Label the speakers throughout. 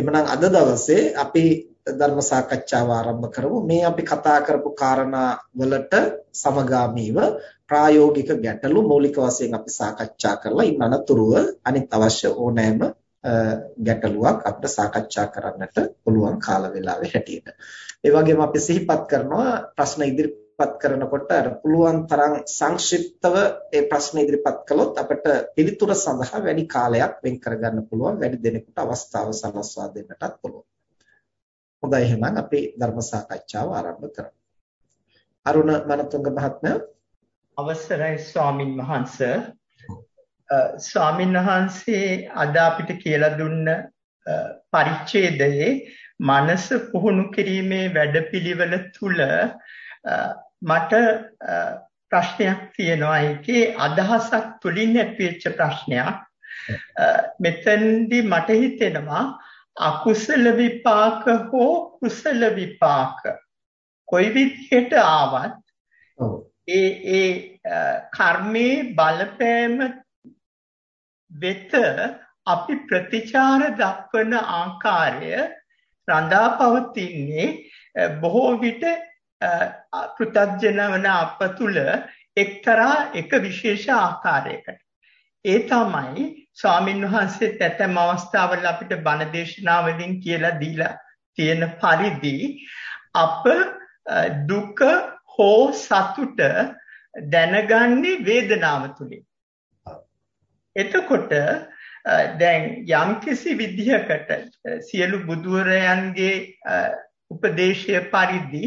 Speaker 1: එhmenan අද දවසේ අපි ධර්ම සාකච්ඡාව ආරම්භ කරමු. මේ අපි කතා කරපු කාරණා වලට සමගාමීව ප්‍රායෝගික ගැටලු මৌলিক වශයෙන් අපි සාකච්ඡා කරලා ඉන් අනතුරුව අනිත් අවශ්‍ය ඕනෑම ගැටලුවක් අපිට සාකච්ඡා කරන්නට පුළුවන් කාල වේලාවේ හැටියට. ඒ වගේම අපි සිහිපත් කරනවා ප්‍රශ්න ඉදිරිපත් කරනකොට අර පුළුවන් තරම් සංක්ෂිප්තව ඒ ප්‍රශ්න ඉදිරිපත් කළොත් අපිට පිළිතුර සඳහා වැඩි කාලයක් වෙන් කරගන්න පුළුවන් වැඩි දෙනෙකුට අවස්ථාව සලස්වා දෙන්නටත් පුළුවන්. හොඳයි එහෙනම් අපි ධර්ම සාකච්ඡාව ආරම්භ කරමු. අරුණ මනතුංග මහත්මයා
Speaker 2: අවසරයි ස්වාමින් වහන්සේ ස්වාමින් වහන්සේ අද අපිට කියලා දුන්න පරිච්ඡේදයේ මනස පුහුණු කිරීමේ වැඩපිළිවෙල තුල මට ප්‍රශ්නයක් තියෙනවා. ඒකේ අදහසක් තුලින් ඇතිවෙච්ච ප්‍රශ්නයක්. මෙතෙන්දි මට හිතෙනවා අකුසල විපාක හෝ කුසල විපාක කොයි විදිහට ආවත් ඒ ඒ කර්මයේ බලපෑම වෙත අපි ප්‍රතිචාර දක්වන ආකාරය රඳාපවතින්නේ බොහෝ විට කෘතඥවන අප තුල එක්තරා එක විශේෂ ආකාරයකට ඒ තමයි ස්වාමින් වහන්සේත් ඇතැම් අවස්ථාවල අපිට බණ දේශනාවලින් කියලා දීලා තියෙන පරිදි අප දුක හෝ සතුට දැනගන්නේ වේදනාව තුලින්. එතකොට දැන් යම්කිසි විදිහකට සියලු බුදුරයන්ගේ උපදේශය පරිදි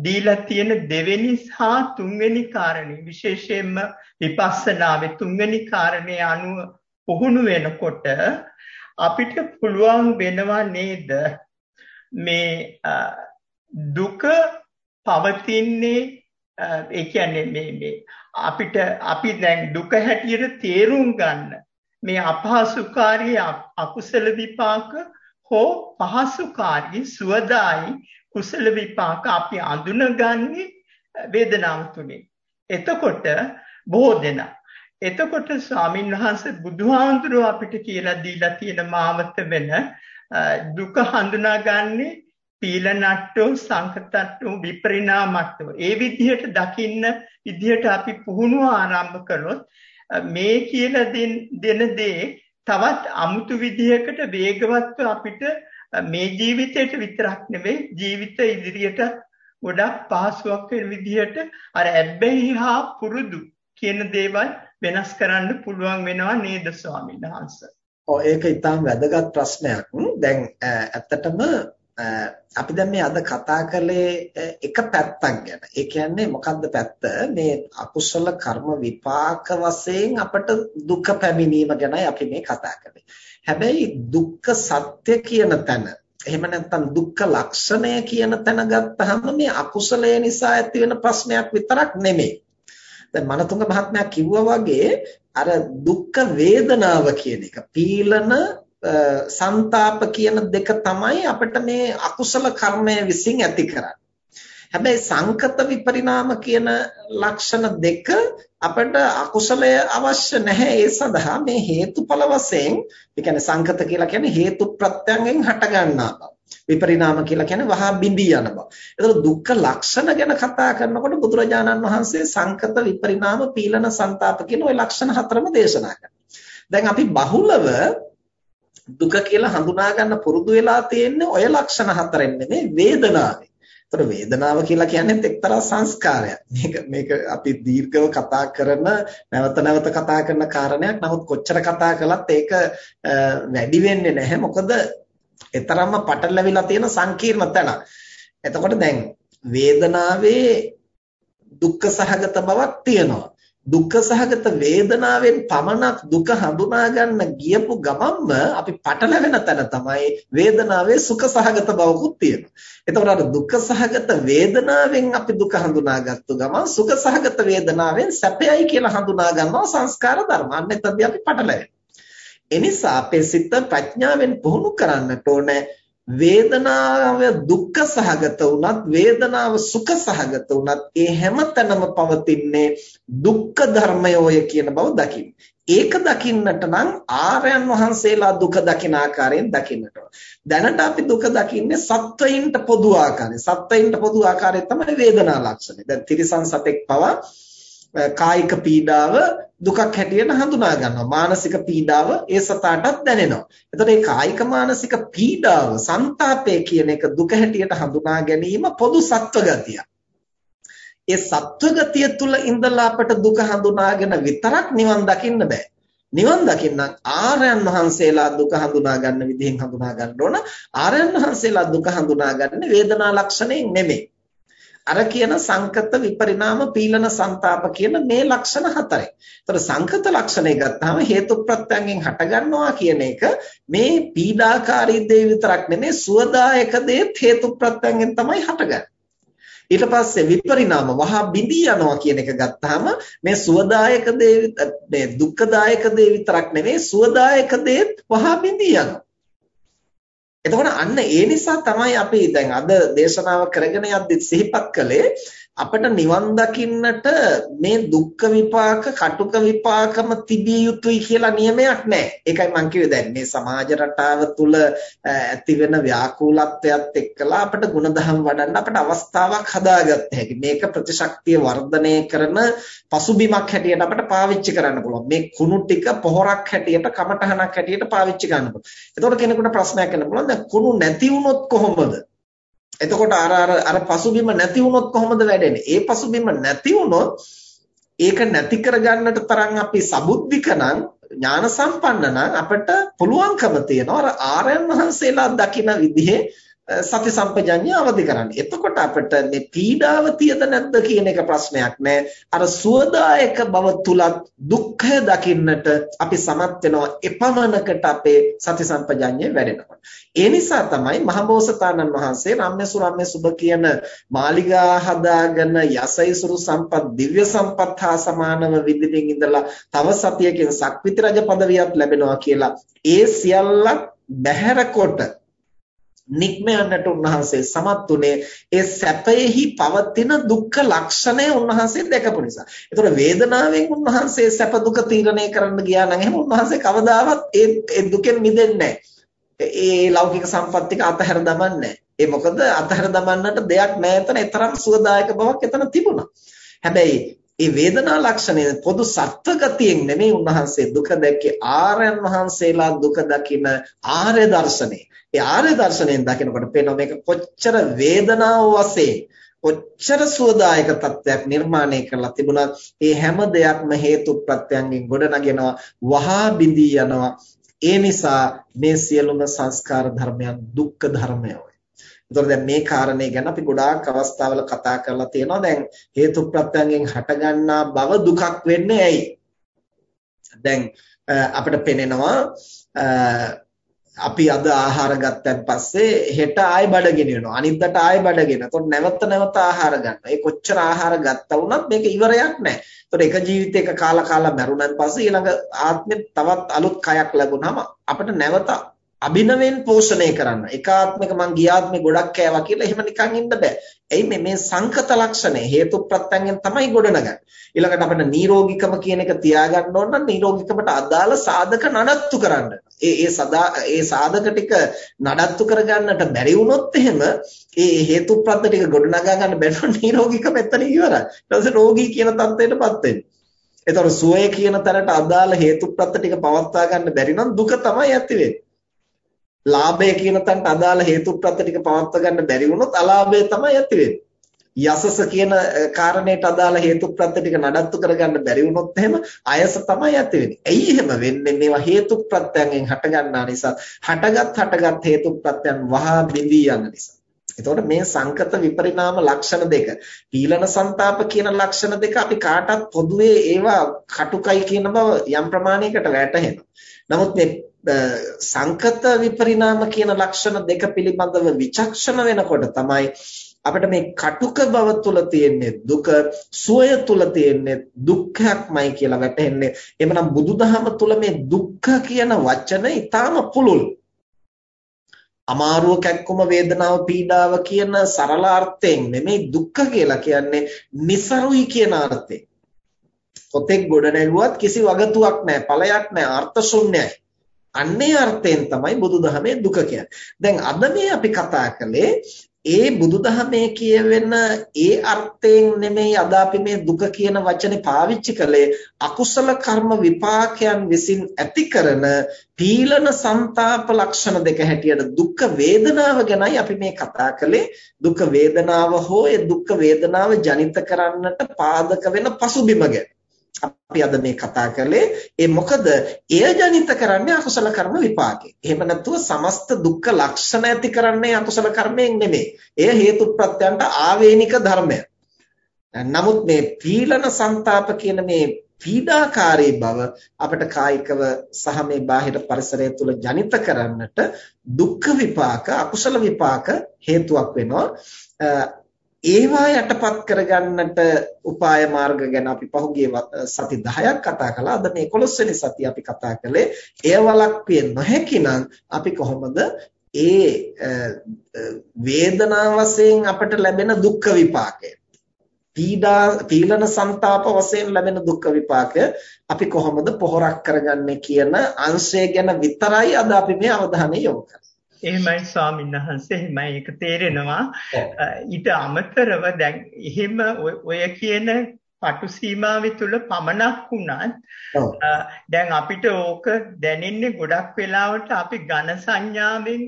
Speaker 2: දීලා තියෙන දෙවෙනි හා තුන්වෙනි කාරණේ. විශේෂයෙන්ම විපස්සනාවේ තුන්වෙනි කාරණේ අනුව පුහුණු වෙනකොට අපිට පුළුවන් වෙනවා නේද? මේ දුක පවතින්නේ ඒ කියන්නේ මේ මේ අපිට අපි දැන් දුක හැටියට තේරුම් ගන්න මේ අපහසුකාරී අකුසල විපාක හෝ පහසුකාරී සුවදායි කුසල විපාක අපි අඳුනගන්නේ වේදනාව තුලින්. එතකොට බොහෝ දෙනා එතකොට ස්වාමින් වහන්සේ බුදුහාඳුරෝ අපිට කියලා දීලා තියෙන මාවත වෙන දුක හඳුනාගන්නේ පීලනට්ටෝ සංකතට්ටෝ විපරිණාමට්ටෝ ඒ විදිහට දකින්න විදිහට අපි පුහුණුව ආරම්භ කළොත් මේ කියලා දෙන දේ තවත් අමුතු විදිහකට වේගවත්ව අපිට මේ ජීවිතේට විතරක් නෙවෙයි ජීවිත ඉදිරියට ගොඩක් පහසුවක් වෙන විදිහට අර ඇබ්බැහි හා පුරුදු කියන දේවල් වෙනස් කරන්න පුළුවන් වෙනවා නේද ස්වාමීන් වහන්සේ.
Speaker 1: ඔව් ඒක ඊටාම් වැදගත් ප්‍රශ්නයක්. දැන් ඇත්තටම අපි දැන් මේ අද කතා කළේ එක පැත්තක් ගැන. ඒ කියන්නේ මොකද්ද පැත්ත? මේ අකුසල කර්ම විපාක වශයෙන් අපට දුක පැමිණීම ගැනයි අපි මේ කතා කරන්නේ. හැබැයි දුක්ඛ සත්‍ය කියන තැන එහෙම නැත්නම් දුක්ඛ ලක්ෂණය කියන තැන ගත්තාම මේ අකුසලය නිසා ඇති වෙන ප්‍රශ්නයක් විතරක් නෙමෙයි. දැන් මනතුංග මහත්මයා කිව්වා වගේ අර දුක්ඛ වේදනාව කියන එක පීලන සන්තාප කියන දෙක තමයි අපිට මේ අකුසල කර්මය විසින් ඇති කරන්නේ. හැබැයි සංකත විපරිණාම කියන ලක්ෂණ දෙක අපිට අකුසලය අවශ්‍ය නැහැ ඒ සඳහා මේ හේතුඵල වශයෙන්, ඒ කියන්නේ සංකත කියලා කියන්නේ හේතු ප්‍රත්‍යයෙන් හට ගන්නා බව. විපරිණාම කියලා කියන්නේ වහා බිඳී යන බව. ඒතකොට දුක්ඛ ලක්ෂණ ගැන කතා කරනකොට බුදුරජාණන් වහන්සේ සංකත විපරිණාම පීලන ਸੰతాප කියන ওই ලක්ෂණ හතරම දේශනා කරනවා. දැන් අපි බහුලව දුක කියලා හඳුනා ගන්න පුරුදු වෙලා තියෙන්නේ ඔය ලක්ෂණ හතරෙන් නෙමෙයි වේදනාවේ. ඒතර වේදනාව කියලා කියන්නේ එක්තරා සංස්කාරයක්. මේක මේක අපි දීර්ඝව කතා කරන නැවත නැවත කතා කරන කාරණයක්. නමුත් කොච්චර කතා කළත් ඒක වැඩි වෙන්නේ නැහැ. මොකද එතරම්ම පටලැවිලා තියෙන සංකීර්ණ තැන. එතකොට දැන් වේදනාවේ දුක්ඛ සහගත බවක් තියෙනවා. දුක්ඛ සහගත වේදනාවෙන් පමණක් දුක හඳුනා ගන්න ගියපු ගමන්ම අපි පටලැවෙන තැන තමයි වේදනාවේ සුඛ සහගත බවකුත් තියෙනවා. එතකොට අර දුක්ඛ සහගත වේදනාවෙන් අපි දුක හඳුනාගත්තු ගමන් සුඛ සහගත වේදනාවෙන් සැපයයි කියලා හඳුනා ගන්නවා සංස්කාර ධර්ම. අන්න එතනදී අපි පටලැවෙනවා. එනිසා අපේ සිත ප්‍රඥාවෙන් පුහුණු කරන්නට ඕනේ වේදනාව දුක්ඛ සහගත වුණත් වේදනාව සුඛ සහගත වුණත් ඒ හැමතැනම පවතින්නේ දුක්ඛ ධර්මයෝය කියන බව දකින්න. ඒක දකින්නට නම් ආර්යයන් වහන්සේලා දුක දකින ආකාරයෙන් දකින්නට දැනට අපි දුක දකින්නේ සත්වයින්ට පොදු ආකාරයෙන්. සත්වයින්ට පොදු ආකාරය තමයි වේදනා ලක්ෂණය. දැන් තිරිසන් සතෙක් පවා කායික පීඩාව දුකක් හැටියට හඳුනා ගන්නවා. මානසික පීඩාව ඒ සතාටත් දැනෙනවා. එතකොට මේ කායික මානසික පීඩාව, ਸੰతాපය කියන එක දුක හැටියට හඳුනා ගැනීම පොදු සත්ව ගතියක්. ඒ සත්ව ගතිය තුල ඉඳලා අපට දුක හඳුනාගෙන විතරක් නිවන් දකින්න බෑ. නිවන් දකින්න ආර්යයන් වහන්සේලා දුක හඳුනා ගන්න විදිහෙන් හඳුනා ගන්න ඕන. ආර්යයන් වහන්සේලා දුක හඳුනා ගන්න වේදනා ලක්ෂණයෙන් නෙමෙයි. අර කියන සංකත විපරිණාම පීලන ਸੰతాප කියන මේ ලක්ෂණ හතරයි. ඒතර සංකත ලක්ෂණය ගත්තාම හේතු ප්‍රත්‍යයෙන් හටගන්නවා කියන එක මේ පීඩාකාරී දේ විතරක් නෙමෙයි සුවදායක දේ හේතු ප්‍රත්‍යයෙන් තමයි හටගන්නේ. ඊට පස්සේ විපරිණාම වහා බිඳී යනවා කියන එක ගත්තාම මේ සුවදායක දේ මේ දුක්ඛදායක දේ විතරක් නෙමෙයි සුවදායක දේත් වහා බිඳී යනවා. එතකොට අන්න ඒ නිසා තමයි අපි දැන් අද දේශනාව කරගෙන යද්දි සිහිපත් කළේ අපිට නිවන් දකින්නට මේ දුක්ඛ විපාක කටුක විපාකම තිබිය යුතුයි කියලා නියමයක් නැහැ. ඒකයි මම කිව්වේ දැන් මේ සමාජ රටාව තුල ඇති වෙන ව්‍යාකූලත්වයත් එක්කලා අපිට ಗುಣධම් වඩන්න අපිට අවස්ථාවක් හදාගත්ත හැකි. මේක ප්‍රතිශක්තිය වර්ධනය කරන පසුබිමක් හැටියට අපිට පාවිච්චි කරන්න පුළුවන්. මේ කුණු ටික පොහොරක් හැටියට කමටහනක් හැටියට පාවිච්චි කරන්න පුළුවන්. එතකොට කෙනෙකුට ප්‍රශ්නයක් කරන්න පුළුවන් දැන් කුණු නැති වුණොත් කොහොමද? එතකොට අර අර අර පසුබිම නැති වුණොත් කොහොමද වැඩෙන්නේ? ඒ පසුබිම නැති වුණොත් ඒක නැති කරගන්නට තරම් අපි සබුද්ධික නම් ඥාන සම්පන්න නම් අපිට පුළුවන්කම තියෙනවා අර ආර්යයන් වහන්සේලා දකින විදිහේ සති සම්පජඤ්ඤය අවදි කරන්න. එතකොට අපිට මේ පීඩාව තියද නැද්ද කියන එක ප්‍රශ්නයක් නෑ. අර සුවදායක බව තුලත් දුක්ඛය දකින්නට අපි සමත් වෙනවා එපමණකට අපේ සති සම්පජඤ්ඤය වැඩෙනකොට. ඒ නිසා තමයි මහබෝසතාණන් වහන්සේ රම්‍යසු රම්‍ය සුබ කියන මාලිගා හදාගෙන යසයිසුරු සම්පත් දිව්‍ය සම්පත් හා සමානව විදිහින් ඉඳලා තව සතියකින් සක්විති රජ පදවියක් ලැබෙනවා කියලා ඒ සියල්ලක් බැහැරකොට නික්ම යන්නට උන්වහන්සේ සමත් උනේ ඒ සැපයෙහි පවතින දුක්ඛ ලක්ෂණය උන්වහන්සේ දැකපු නිසා. ඒතකොට වේදනාවෙන් උන්වහන්සේ සැප දුක තීරණය කරන්න ගියා නම් එහෙනම් උන්වහන්සේ කවදාවත් ඒ දුකෙන් මිදෙන්නේ ඒ ලෞකික සම්පත් ටික අතහැර දමන්නේ ඒ මොකද අතහැර දමන්නට දෙයක් නැහැ එතන. ඒ තරම් සුවදායක බවක් එතන තිබුණා. හැබැයි ඒ වේදනා ලක්ෂණය පොදු සත්ව ගතියෙන් නෙමෙයි උන්වහන්සේ දුක දැක්කේ ආර්යයන් වහන්සේලා දුක දකින ආර්ය දර්ශනේ. ඒ ආර්ය දර්ශනයෙන් දකිනකොට පේනවා මේක කොච්චර වේදනාව වශයෙන් කොච්චර සුවදායක තත්ත්වයක් නිර්මාණය කරලා තිබුණත් ඒ හැම දෙයක්ම හේතු ප්‍රත්‍යයෙන් ගොඩනගෙනවා වහා බිඳී යනවා ඒ නිසා මේ සියලුම සංස්කාර ධර්මයන් දුක්ඛ ධර්මයයි. ඒතකොට දැන් මේ කාරණේ ගැන අපි ගොඩාක් අවස්ථාවල කතා කරලා තියෙනවා. දැන් හේතු ප්‍රත්‍යයෙන් හටගන්නා බව දුකක් වෙන්නේ ඇයි? දැන් අපිට පෙනෙනවා අපි අද ආහාර ගත්තන් පස්සේ හෙට ආයෙ බඩගිනි වෙනවා. අනිද්දාට ආයෙ බඩගින. එතකොට නැවත නැවත ආහාර ගන්නවා. ඒ කොච්චර ආහාර ගත්තා වුණත් මේක ඉවරයක් නැහැ. එතකොට එක ජීවිතයක කාලා කාලා මැරුණන් පස්සේ ඊළඟ ආත්මෙ තවත් අලුත් කයක් ලැබුණාම අපිට නැවත අභිනවෙන් පෝෂණය කරන්න. එකාත්මක මං ගියාත්මේ ගොඩක් කෑවා කියලා එහෙම නිකන් ඉන්න බෑ. එයි මේ මේ සංකත ලක්ෂණය හේතු ප්‍රත්‍යයෙන් තමයි ගොඩනගන්නේ. ඊළඟට අපිට නිරෝගීකම කියන එක තියාගන්න ඕන නම් නිරෝගීකමට අදාළ සාධක නඩත්තු කරන්න. ඒ ඒ සදා ඒ සාධක ටික නඩත්තු කරගන්නට බැරි වුණොත් එහෙම ඒ හේතු ප්‍රත්‍ය ටික ගොඩනගා ගන්න බැරි නිරෝගීකම එතන ඉවරයි. ඊට පස්සේ රෝගී කියන තත්ත්වයටපත් වෙන්නේ. ඒතකොට සුවය කියන තැනට අදාළ හේතු ප්‍රත්‍ය ටික පවත්වා ගන්න බැරි නම් දුක තමයි ඇති වෙන්නේ. ලාභය කියන තැනට අදාළ හේතුප්‍රත්‍ය ටික පවත්වා ගන්න බැරි වුණොත් අලාභය තමයි ඇති වෙන්නේ. යසස කියන කාරණේට අදාළ හේතුප්‍රත්‍ය ටික නඩත්තු කරගන්න බැරි වුණොත් එහෙම අයස තමයි ඇති වෙන්නේ. ඇයි එහෙම වෙන්නේ? මේවා හේතුප්‍රත්‍යයෙන් හටගන්නා නිසා. හටගත් හටගත් හේතුප්‍රත්‍යයන් වහා බිඳී යන නිසා. එතකොට මේ සංකත විපරිණාම ලක්ෂණ දෙක පීලන ਸੰతాප කියන ලක්ෂණ දෙක අපි කාටත් පොදුවේ ඒවා කටුකයි කියන බව යම් ප්‍රමාණයකට වැටහෙනවා. නමුත් මේ සංකත විපරිණාම කියන ලක්ෂණ දෙක පිළිබඳව විචක්ෂණ වෙනකොට තමයි අපිට මේ කටුක බව තුල තියෙන්නේ දුක සුවය තුල තියෙන්නේ දුක්ඛයක්මයි කියලා වැටහෙන්නේ එමනම් බුදුදහම තුල මේ දුක්ඛ කියන වචන ඊටාම පුළුල් අමාරුව කැක්කුම වේදනාව පීඩාව කියන සරල අර්ථයෙන් නෙමෙයි දුක්ඛ කියලා කියන්නේ નિසරුයි කියන අර්ථයෙන්. පොතෙක් ගොඩ නැගුවත් කිසි වගතුවක් නැහැ, ඵලයක් නැහැ, අර්ථ ශුන්‍යයි. අන්නේ අර්ථයෙන් තමයි බුදුදහමේ දුක කියන්නේ. දැන් අද මේ අපි කතා කළේ ඒ බුදුදහමේ කියවෙන ඒ අර්ථයෙන් නෙමෙයි අද අපි මේ දුක කියන වචනේ පාවිච්චි කළේ අකුසල කර්ම විපාකයන් විසින් ඇති කරන පීලන ਸੰతాප ලක්ෂණ දෙක හැටියට දුක් වේදනාව ගැනයි අපි මේ කතා කළේ දුක් වේදනාව හෝ ඒ දුක් වේදනාව ජනිත කරන්නට පාදක වෙන පසුබිම ගැන අපි අද මේ කතා කරලේ ඒ මොකද එය ජනිත කරන්නේ අකුසල කර්ම විපාකේ. එහෙම නැත්නම් සමස්ත දුක්ඛ ලක්ෂණ ඇති කරන්නේ අකුසල කර්මයෙන් නෙමෙයි. එය හේතු ප්‍රත්‍යයන්ට ආවේනික ධර්මයක්. නමුත් මේ පීලන ਸੰతాප කියන මේ පීඩාකාරී බව අපිට කායිකව සහ මේ බාහිර පරිසරය තුල ජනිත කරන්නට දුක්ඛ විපාක අකුසල විපාක හේතුවක් වෙනවා ඒවා යටපත් කරගන්නට උපාය මාර්ග ගැන අපි පහුගිය සති 10ක් කතා කළා. අද මේ 11 වෙනි සතිය අපි කතා කළේ එය වළක්විය නොහැකි නම් අපි කොහොමද ඒ වේදනා වශයෙන් අපට ලැබෙන දුක්ඛ විපාකය පීඩා පීලන ਸੰతాප වශයෙන් ලැබෙන දුක්ඛ විපාකය අපි කොහොමද පොහොරක් කරගන්නේ කියන අංශය ගැන විතරයි අද අපි මේ අවධානය යොමු කරන්නේ.
Speaker 2: එහෙමයි ස්වාමීන් වහන්සේ එහෙමයි ඒක තේරෙනවා. ඊට අමතරව දැන් එහෙම ඔය කියන පටු සීමාවේ තුල පමණක් වුණත් දැන් අපිට ඕක දැනෙන්නේ ගොඩක් වෙලාවට අපි ඝන සංඥාවෙන්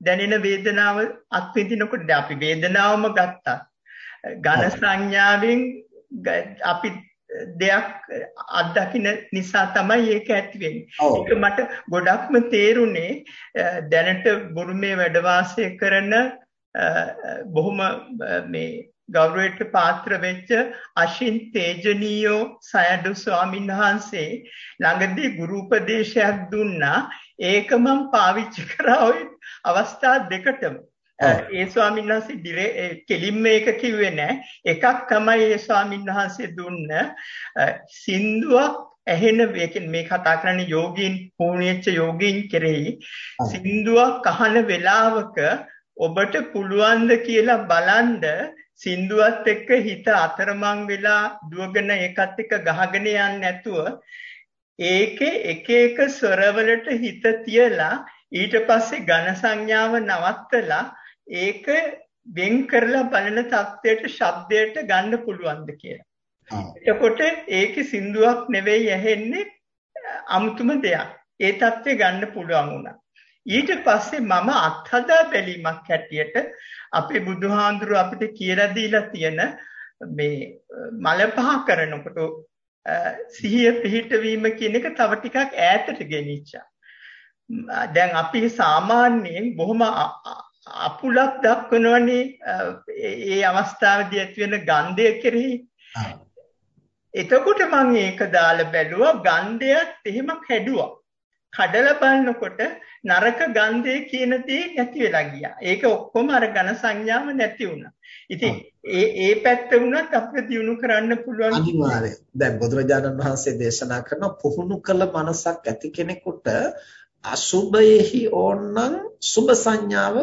Speaker 2: දැනෙන වේදනාව අත්විඳිනකොට. අපි වේදනාවම ගත්තා ඝන සංඥාවෙන් අපි දෙයක් අත්දකින්න නිසා තමයි ඒක ඇති වෙන්නේ. ඒක මට ගොඩක්ම තේරුනේ දැනට බුරුමේ වැඩ කරන බොහොම මේ ගෞරවයට පාත්‍ර වෙච්ච අශින් තේජනීයෝ සයඩු ස්වාමීන් වහන්සේ ළඟදී ගුරු උපදේශයක් දුන්නා. ඒක මම පාවිච්චි කරා අවස්ථා දෙකටම ඒ ස්වාමීන් වහන්සේ කෙලින්ම ඒක කිව්වේ නෑ. එකක් තමයි ඒ ස්වාමීන් වහන්සේ දුන්න සින්දුවක් ඇහෙන මේ කතා කරන්නේ යෝගීන් පුණ්‍යච්ච යෝගීන් කෙරෙහි සින්දුවක් අහන වෙලාවක ඔබට පුළුවන්ද කියලා බලන්ද සින්දුවත් එක්ක හිත අතරමං වෙලා දුවගෙන ඒකත් එක්ක ගහගෙන යන්නේ නැතුව ඒකේ එක එක ස්වරවලට හිත තියලා ඊට පස්සේ ඝන සංඥාව නවත්තලා ඒක වෙන් කරලා බලන தත්වයට ශබ්දයට ගන්න පුළුවන්ද කියලා. එතකොට ඒකේ සින්දුවක් නෙවෙයි ඇහෙන්නේ අමුතුම දෙයක්. ඒ தත්ත්වය ගන්න පුළුවන් වුණා. ඊට පස්සේ මම අත්හදා බැලීමක් හැටියට අපේ බුදුහාඳුර අපිට කියලා දීලා තියෙන මේ මල පහ කරනකොට සිහිය පිහිටවීම කියන එක තව ටිකක් ඈතට ගෙනිච්චා. දැන් අපි සාමාන්‍යයෙන් බොහොම අපුලක් දක්වනවනේ ඒ අවස්ථාවේදී ඇති වෙන ගන්ධය කෙරෙහි. එතකොට මම ඒක දාලා බැලුවා ගන්ධයත් එහෙම කැඩුවා. කඩලා බලනකොට නරක ගන්ධය කියන දේ නැති වෙලා ගියා. ඒක ඔක්කොම අර ඝන සංඥාව නැති වුණා. ඉතින් ඒ ඒ පැත්ත වුණත් අපිට දිනු කරන්න පුළුවන්
Speaker 1: අනිවාර්යයෙන්. දැන් බුදුරජාණන් වහන්සේ දේශනා කරන පුහුණු කළ මනසක් ඇති කෙනෙකුට අසුබයෙහි ඕනනම් සුබ සංඥාව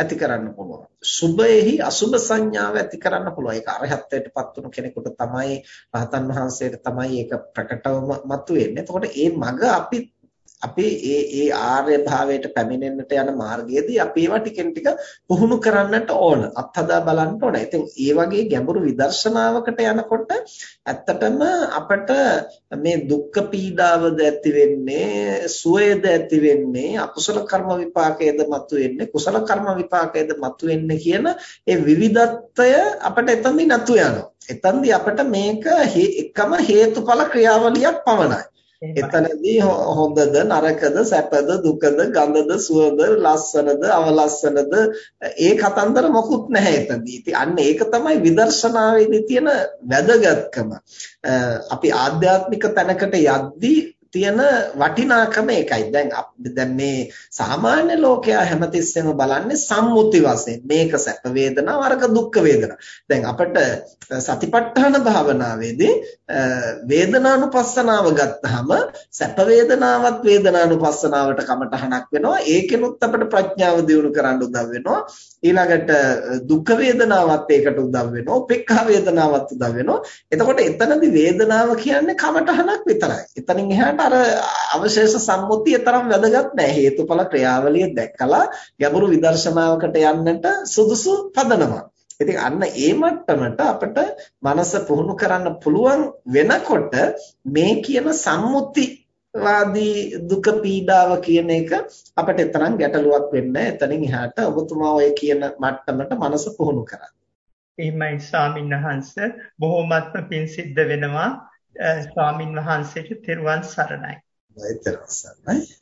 Speaker 1: ඇති කරන්න පුළුවන්. සුභයෙහි අසුභ සංඥාව ඇති කරන්න පුළුවන්. ඒක අරහත්ත්වයටපත් වුණු කෙනෙකුට තමයි රහතන් වහන්සේට තමයි ඒක ප්‍රකටවම මතුවෙන්නේ. එතකොට මේ මග අපි අපි ඒ ඒ ආර්ය භාවයට පැමිණෙන්නට යන මාර්ගයේදී අපි ඒවා ටිකෙන් ටික පුහුණු කරන්නට ඕන. අත්හදා බලන්න ඕන. ඉතින් ඒ වගේ ගැඹුරු විදර්ශනාවකට යනකොට ඇත්තටම අපට මේ දුක්ඛ පීඩාවද ඇති වෙන්නේ, සුවයද ඇති වෙන්නේ, අකුසල කර්ම විපාකයේද මතුවෙන්නේ, කුසල කර්ම විපාකයේද මතුවෙන්නේ කියන ඒ විවිධත්වය අපට එතනදී නතු යනවා. එතනදී අපට මේක එකම හේතුඵල ක්‍රියාවලියක් පමණයි. එතනදී හොඳද නරකද සැපද දුකද ගඳද සුවඳ ලස්සනද අවලස්සනද ඒ කතන්දර මොකුත් නැහැ එතනදී. ඉතින් අන්න ඒක තමයි විදර්ශනාවේදී තියෙන වැදගත්කම. අපි ආධ්‍යාත්මික තැනකට යද්දී තියෙන වටිනාකම ඒකයි. දැන් දැන් මේ සාමාන්‍ය ලෝකයා හැමතිස්සෙම බලන්නේ සම්මුති වශයෙන්. මේක සැප වේදනාව අරක දුක්ඛ වේදනා. දැන් අපිට සතිපට්ඨාන භාවනාවේදී වේදනානුපස්සනාව ගත්තාම සැප වේදනාවත් වේදනානුපස්සනාවට කමටහනක් වෙනවා. ඒකෙනුත් අපිට ප්‍රඥාව දියුණු කරන්න උදව් වෙනවා. ඊළඟට දුක් වේදනාවත් ඒකට උදව් වෙනවා. උපේක්ඛා වේදනාවත් උදව් වෙනවා. එතකොට එතනදී වේදනාව කියන්නේ කමටහනක් විතරයි. එතනින් එහාට අර අවශේෂ සම්මුතිය තරම් වැදගත් නෑ. හේතුඵල ක්‍රියාවලිය දැක්කලා ගැඹුරු විදර්ශනාවකට යන්නට සුදුසු පදනමක්. ඉතින් අන්න ඒ මට්ටමට අපිට මනස පුහුණු කරන්න පුළුවන් වෙනකොට මේ කියන සම්මුති වාදී දුක පීඩාව කියන එක අපිට තරම් ගැටලුවක් වෙන්නේ එතනින් එහාට ඔබතුමා ඔය කියන මට්ටමට මනස පුහුණු කරන්න.
Speaker 2: එහෙමයි ස්වාමීන් වහන්ස බොහොමත්ම පිං සිද්ධ වෙනවා ස්වාමින් වහන්සේට තෙරුවන් සරණයි.
Speaker 1: තෙරුවන් සරණයි.